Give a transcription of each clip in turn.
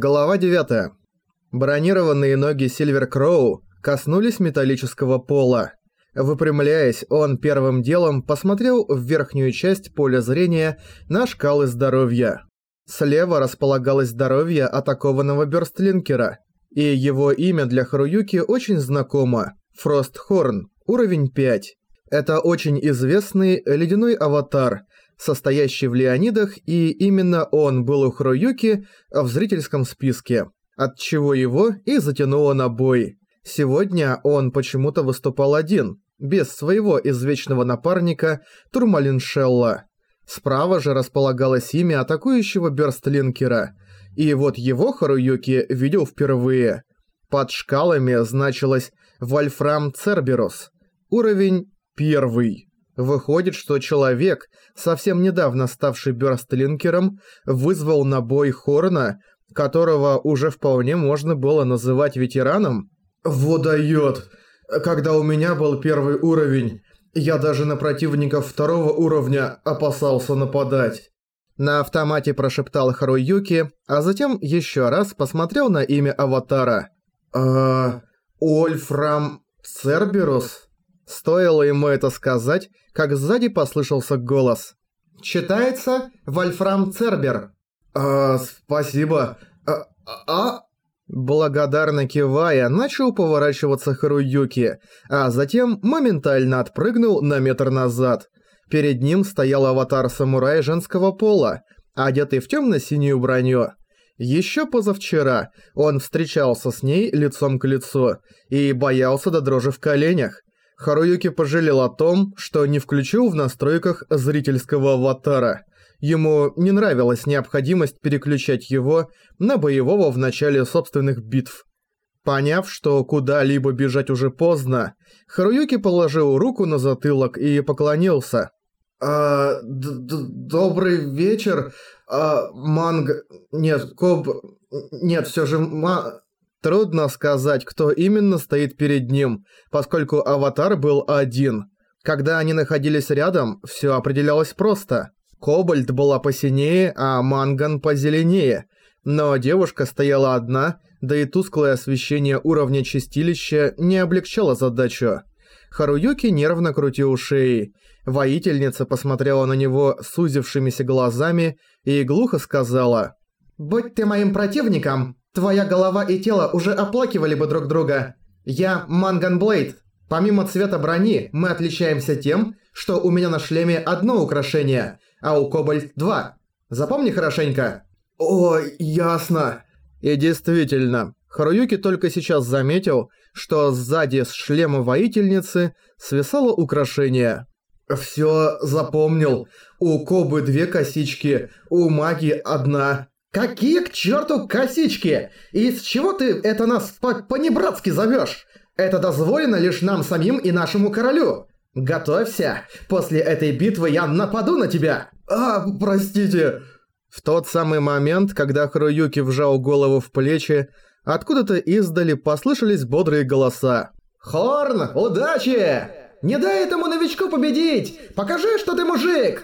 Глава 9. Бронированные ноги Сильвер Кроу коснулись металлического пола. Выпрямляясь, он первым делом посмотрел в верхнюю часть поля зрения на шкалы здоровья. Слева располагалось здоровье атакованного Бёрстлинкера, и его имя для Харуюки очень знакомо – Фростхорн, уровень 5. Это очень известный ледяной аватар, состоящий в Леонидах, и именно он был у Харуюки в зрительском списке, отчего его и затянуло на бой. Сегодня он почему-то выступал один, без своего извечного напарника Турмалиншелла. Справа же располагалось имя атакующего Бёрстлинкера, и вот его Харуюки видел впервые. Под шкалами значилось «Вольфрам Церберус», уровень первый. Выходит, что человек, совсем недавно ставший Бёрстлинкером, вызвал на бой Хорна, которого уже вполне можно было называть ветераном? «Водоёт! Когда у меня был первый уровень, я даже на противников второго уровня опасался нападать». На автомате прошептал Харуюки, а затем еще раз посмотрел на имя аватара. «А... Ольфрам Церберус?» Стоило ему это сказать, как сзади послышался голос. «Читается Вольфрам Цербер». «А, спасибо. А... а...» Благодарно кивая, начал поворачиваться Харуюки, а затем моментально отпрыгнул на метр назад. Перед ним стоял аватар самурая женского пола, одетый в темно-синюю броню. Еще позавчера он встречался с ней лицом к лицу и боялся до дрожи в коленях. Харуюки пожалел о том, что не включил в настройках зрительского аватара. Ему не нравилась необходимость переключать его на боевого в начале собственных битв. Поняв, что куда-либо бежать уже поздно, Харуюки положил руку на затылок и поклонился. «А, добрый вечер, а, Манг... Нет, Коб... Нет, все же Ма...» Трудно сказать, кто именно стоит перед ним, поскольку аватар был один. Когда они находились рядом, все определялось просто. Кобальт была посинее, а Манган позеленее. Но девушка стояла одна, да и тусклое освещение уровня чистилища не облегчало задачу. Харуюки нервно крутил шеи. Воительница посмотрела на него сузившимися глазами и глухо сказала «Будь ты моим противником, твоя голова и тело уже оплакивали бы друг друга. Я Манган Блейд. Помимо цвета брони, мы отличаемся тем, что у меня на шлеме одно украшение, а у Кобальт два. Запомни хорошенько». «О, ясно». И действительно, Харуюки только сейчас заметил, что сзади с шлема воительницы свисало украшение. «Всё запомнил. У Кобы две косички, у Маги одна». «Какие к черту косички? И с чего ты это нас по-понебратски зовёшь? Это дозволено лишь нам самим и нашему королю. Готовься, после этой битвы я нападу на тебя!» «А, простите!» В тот самый момент, когда Харуюки вжал голову в плечи, Откуда-то издали послышались бодрые голоса. «Хорн, удачи! Не дай этому новичку победить! Покажи, что ты мужик!»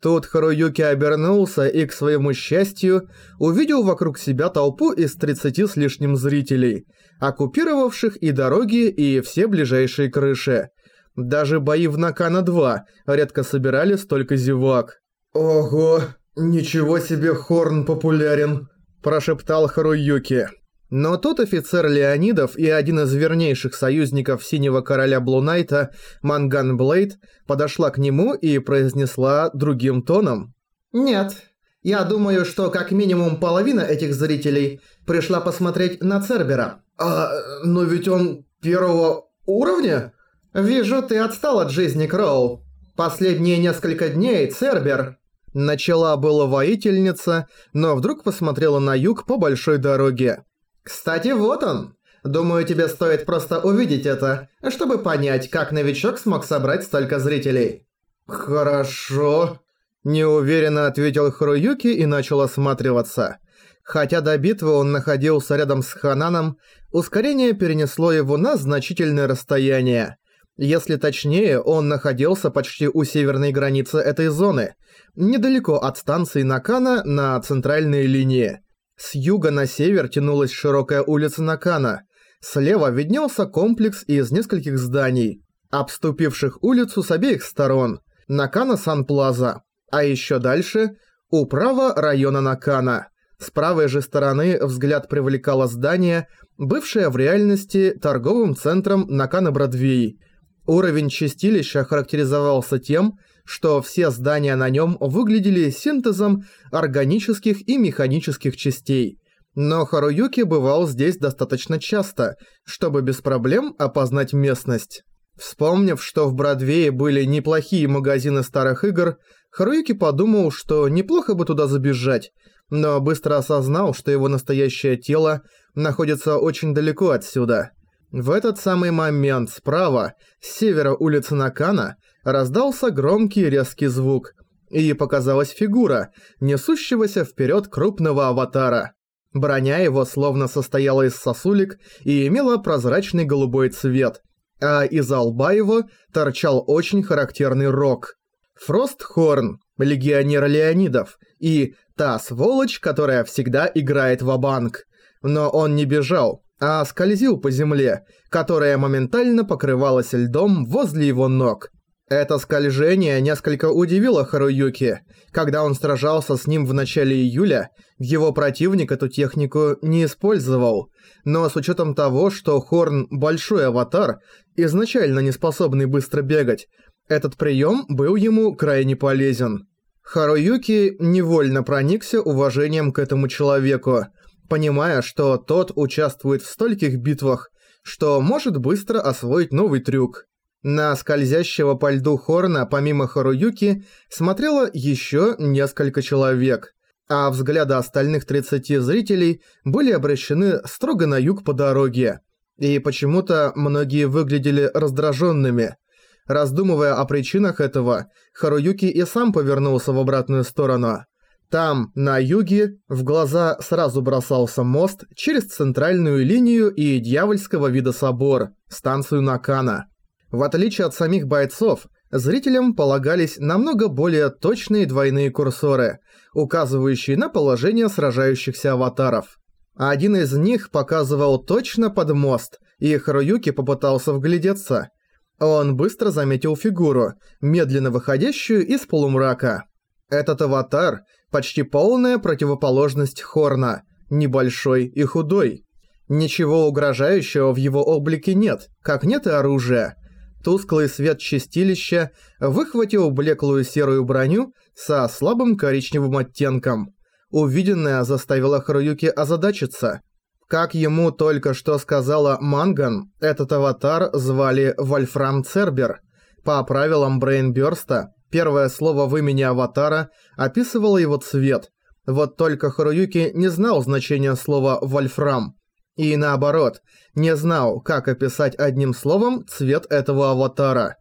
Тут Харуюки обернулся и, к своему счастью, увидел вокруг себя толпу из 30 с лишним зрителей, оккупировавших и дороги, и все ближайшие крыши. Даже бои в Накана-2 редко собирали столько зевак. «Ого, ничего себе Хорн популярен», – прошептал Харуюки. Но тут офицер Леонидов и один из вернейших союзников Синего Короля Блунайта, Манган Блейд, подошла к нему и произнесла другим тоном. «Нет, я думаю, что как минимум половина этих зрителей пришла посмотреть на Цербера». «А, но ведь он первого уровня?» «Вижу, ты отстал от жизни, Кроу. Последние несколько дней Цербер...» Начала была воительница, но вдруг посмотрела на юг по большой дороге. «Кстати, вот он. Думаю, тебе стоит просто увидеть это, чтобы понять, как новичок смог собрать столько зрителей». «Хорошо», – неуверенно ответил Харуюки и начал осматриваться. Хотя до битвы он находился рядом с Хананом, ускорение перенесло его на значительное расстояние. Если точнее, он находился почти у северной границы этой зоны, недалеко от станции Накана на центральной линии. С юга на север тянулась широкая улица Накана. Слева виднелся комплекс из нескольких зданий, обступивших улицу с обеих сторон. Накана Сан-Плаза. А еще дальше – управа района Накана. С правой же стороны взгляд привлекало здание, бывшее в реальности торговым центром Накана-Бродвей. Уровень чистилища характеризовался тем, что все здания на нем выглядели синтезом органических и механических частей. Но Харуюки бывал здесь достаточно часто, чтобы без проблем опознать местность. Вспомнив, что в Бродвее были неплохие магазины старых игр, Харуюки подумал, что неплохо бы туда забежать, но быстро осознал, что его настоящее тело находится очень далеко отсюда. В этот самый момент справа, с севера улицы Накана, раздался громкий резкий звук, и показалась фигура, несущегося вперед крупного аватара. Броня его словно состояла из сосулек и имела прозрачный голубой цвет, а из лба его торчал очень характерный рог. Фростхорн, легионер Леонидов, и та сволочь, которая всегда играет в банк Но он не бежал, а скользил по земле, которая моментально покрывалась льдом возле его ног. Это скольжение несколько удивило Харуюки. Когда он сражался с ним в начале июля, его противник эту технику не использовал. Но с учетом того, что Хорн – большой аватар, изначально не способный быстро бегать, этот прием был ему крайне полезен. Харуюки невольно проникся уважением к этому человеку, понимая, что тот участвует в стольких битвах, что может быстро освоить новый трюк. На скользящего по льду Хорна, помимо Харуюки, смотрело еще несколько человек, а взгляды остальных 30 зрителей были обращены строго на юг по дороге. И почему-то многие выглядели раздраженными. Раздумывая о причинах этого, Харуюки и сам повернулся в обратную сторону. Там, на юге, в глаза сразу бросался мост через центральную линию и дьявольского вида собор, станцию Накана. В отличие от самих бойцов, зрителям полагались намного более точные двойные курсоры, указывающие на положение сражающихся аватаров. Один из них показывал точно под мост, и Харуюки попытался вглядеться. Он быстро заметил фигуру, медленно выходящую из полумрака. Этот аватар – почти полная противоположность Хорна, небольшой и худой. Ничего угрожающего в его облике нет, как нет и оружия – Тусклый свет чистилища выхватил блеклую серую броню со слабым коричневым оттенком. Увиденное заставило Харуюки озадачиться. Как ему только что сказала Манган, этот аватар звали Вольфрам Цербер. По правилам Брейнбёрста, первое слово в имени аватара описывало его цвет. Вот только Харуюки не знал значения слова «вольфрам», и наоборот, не знал, как описать одним словом цвет этого аватара.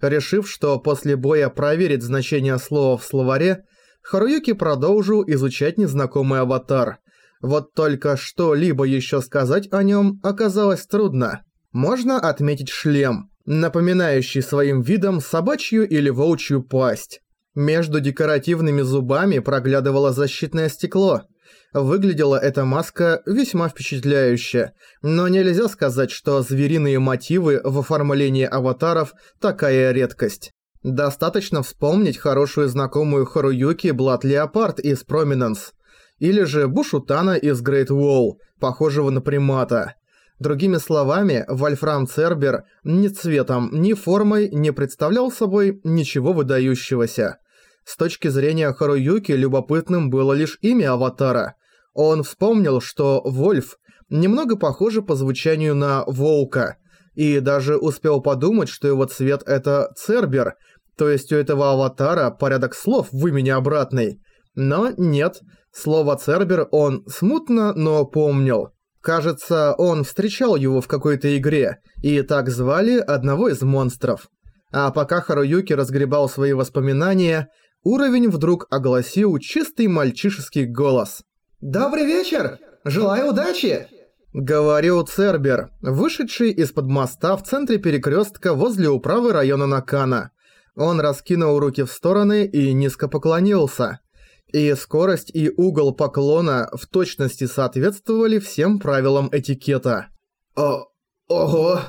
Решив, что после боя проверить значение слова в словаре, Харуюки продолжил изучать незнакомый аватар. Вот только что-либо еще сказать о нем оказалось трудно. Можно отметить шлем, напоминающий своим видом собачью или волчью пасть. Между декоративными зубами проглядывало защитное стекло – Выглядела эта маска весьма впечатляюще, но нельзя сказать, что звериные мотивы в оформлении аватаров такая редкость. Достаточно вспомнить хорошую знакомую Харуюки Блад Леопард из Проминенс, или же Бушутана из Грейт Wall, похожего на примата. Другими словами, Вольфрам Цербер ни цветом, ни формой не представлял собой ничего выдающегося. С точки зрения Харуюки любопытным было лишь имя аватара. Он вспомнил, что Вольф немного похоже по звучанию на Волка, и даже успел подумать, что его цвет это Цербер, то есть у этого аватара порядок слов в имени обратный. Но нет, слово Цербер он смутно, но помнил. Кажется, он встречал его в какой-то игре, и так звали одного из монстров. А пока Харуюки разгребал свои воспоминания, уровень вдруг огласил чистый мальчишеский голос. «Добрый вечер! Желаю удачи!» Говорил Цербер, вышедший из-под моста в центре перекрестка возле управы района Накана. Он раскинул руки в стороны и низко поклонился. И скорость и угол поклона в точности соответствовали всем правилам этикета. О... Ого!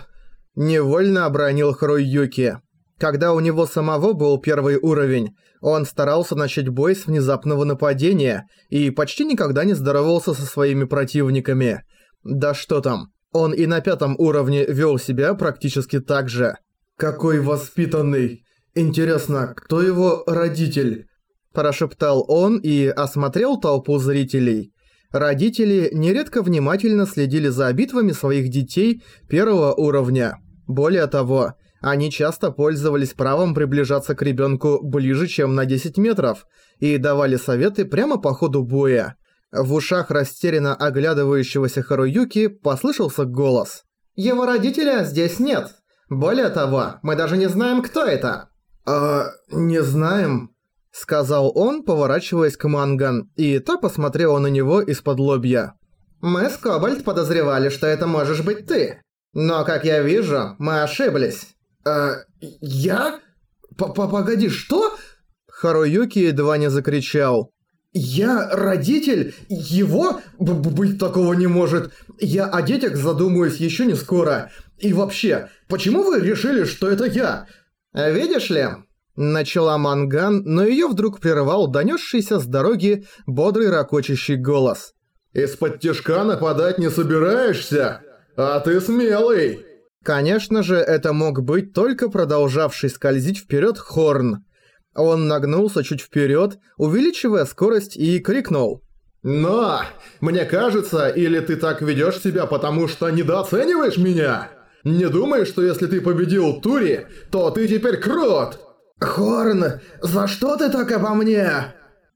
Невольно обронил Харуюки. Когда у него самого был первый уровень, он старался начать бой с внезапного нападения и почти никогда не здоровался со своими противниками. Да что там, он и на пятом уровне вел себя практически так же. Какой воспитанный! Интересно, кто его родитель? Прошептал он и осмотрел толпу зрителей. Родители нередко внимательно следили за битвами своих детей первого уровня. Более того, они часто пользовались правом приближаться к ребенку ближе, чем на 10 метров, и давали советы прямо по ходу боя. В ушах растерянно оглядывающегося Харуюки послышался голос. «Его родителя здесь нет. Более того, мы даже не знаем, кто это». «А, не знаем», — сказал он, поворачиваясь к Манган, и та посмотрела на него из-под лобья. «Мы с Кобальт подозревали, что это можешь быть ты. Но, как я вижу, мы ошиблись». «Э, я? П -п Погоди, что?» Харуюки едва не закричал. «Я родитель? Его? Б -б Быть такого не может. Я о детях задумаюсь еще не скоро. И вообще, почему вы решили, что это я?» «Видишь ли?» Начала Манган, но её вдруг прервал донёсшийся с дороги бодрый ракочащий голос. «Из-под тяжка нападать не собираешься? А ты смелый!» Конечно же, это мог быть только продолжавший скользить вперед Хорн. Он нагнулся чуть вперед, увеличивая скорость, и крикнул. «Но! Мне кажется, или ты так ведешь себя, потому что недооцениваешь меня? Не думаешь, что если ты победил Тури, то ты теперь крот?» «Хорн, за что ты так обо мне?»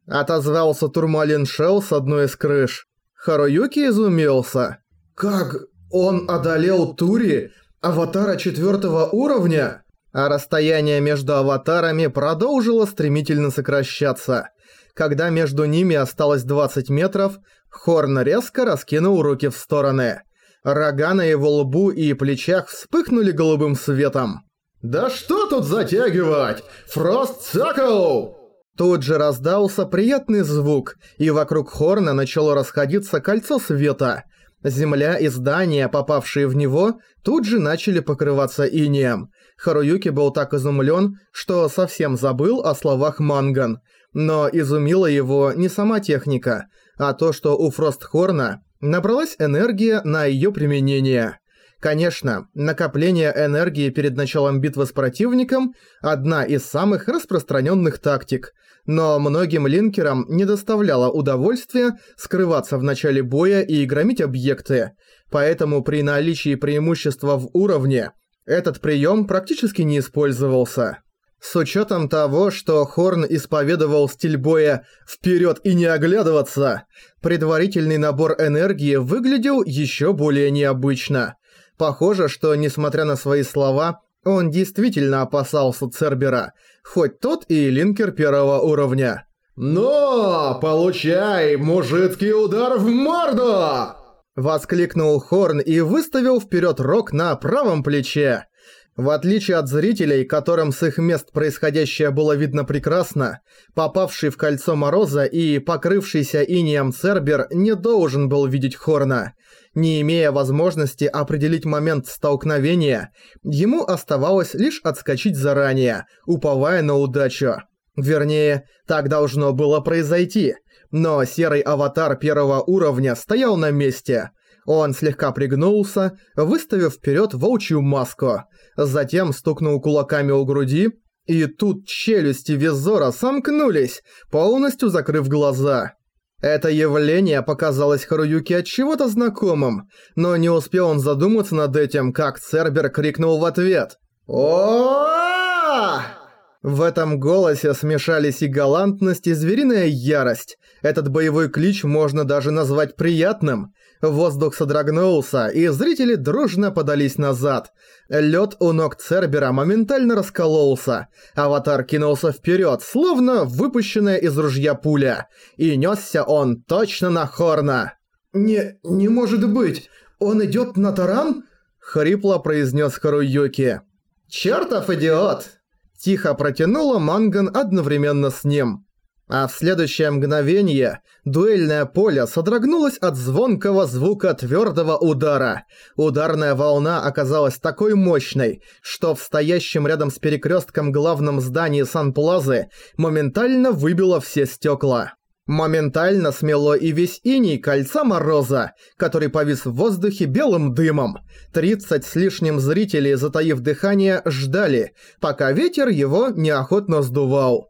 Отозвался Турмалин Шелл с одной из крыш. Харуюки изумился. «Как он одолел Тури, аватара четвертого уровня?» а расстояние между аватарами продолжило стремительно сокращаться. Когда между ними осталось 20 метров, Хорн резко раскинул руки в стороны. Рога на его лбу и плечах вспыхнули голубым светом. «Да что тут затягивать? Фрост Цакл!» Тут же раздался приятный звук, и вокруг Хорна начало расходиться кольцо света. Земля и здания, попавшие в него, тут же начали покрываться инеем. Харуюки был так изумлен, что совсем забыл о словах Манган. Но изумила его не сама техника, а то, что у Фростхорна набралась энергия на ее применение. Конечно, накопление энергии перед началом битвы с противником – одна из самых распространенных тактик, но многим линкерам не доставляло удовольствия скрываться в начале боя и громить объекты, поэтому при наличии преимущества в уровне – этот прием практически не использовался. С учетом того, что Хорн исповедовал стиль боя «вперед и не оглядываться», предварительный набор энергии выглядел еще более необычно. Похоже, что, несмотря на свои слова, он действительно опасался Цербера, хоть тот и линкер первого уровня. «Но! Получай мужицкий удар в морду!» Воскликнул Хорн и выставил вперед рог на правом плече. В отличие от зрителей, которым с их мест происходящее было видно прекрасно, попавший в кольцо Мороза и покрывшийся инеем Цербер не должен был видеть Хорна. Не имея возможности определить момент столкновения, ему оставалось лишь отскочить заранее, уповая на удачу. Вернее, так должно было произойти – но серый аватар первого уровня стоял на месте. Он слегка пригнулся, выставив вперед волчью маску. Затем стукнул кулаками у груди, и тут челюсти Визора сомкнулись, полностью закрыв глаза. Это явление показалось Харуюке от чего-то знакомым, но не успел он задуматься над этим, как Цербер крикнул в ответ. о В этом голосе смешались и галантность, и звериная ярость. Этот боевой клич можно даже назвать приятным. Воздух содрогнулся, и зрители дружно подались назад. Лед у ног Цербера моментально раскололся. Аватар кинулся вперед, словно выпущенная из ружья пуля. И несся он точно на Хорна. «Не... не может быть! Он идет на таран?» Хрипло произнес Харуюки. «Чёртов идиот!» Тихо протянула Манган одновременно с ним. А в следующее мгновение дуэльное поле содрогнулось от звонкого звука твердого удара. Ударная волна оказалась такой мощной, что в стоящем рядом с перекрестком главном здании Сан-Плазы моментально выбило все стекла. Моментально смело и весь иней кольца Мороза, который повис в воздухе белым дымом. Тридцать с лишним зрителей, затаив дыхание, ждали, пока ветер его неохотно сдувал.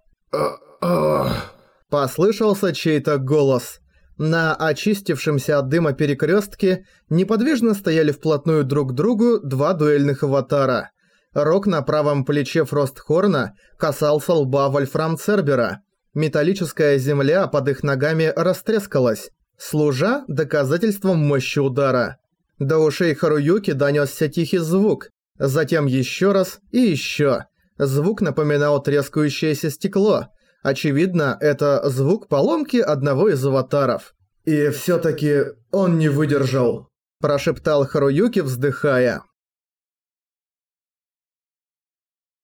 Послышался чей-то голос. На очистившемся от дыма перекрестке неподвижно стояли вплотную друг к другу два дуэльных аватара. Рог на правом плече Фростхорна касался лба Вольфрам Цербера. Металлическая земля под их ногами растрескалась, служа доказательством мощи удара. До ушей Харуюки донёсся тихий звук, затем ещё раз и ещё. Звук напоминал трескающееся стекло. Очевидно, это звук поломки одного из аватаров. «И всё-таки он не выдержал», – прошептал Харуюки, вздыхая.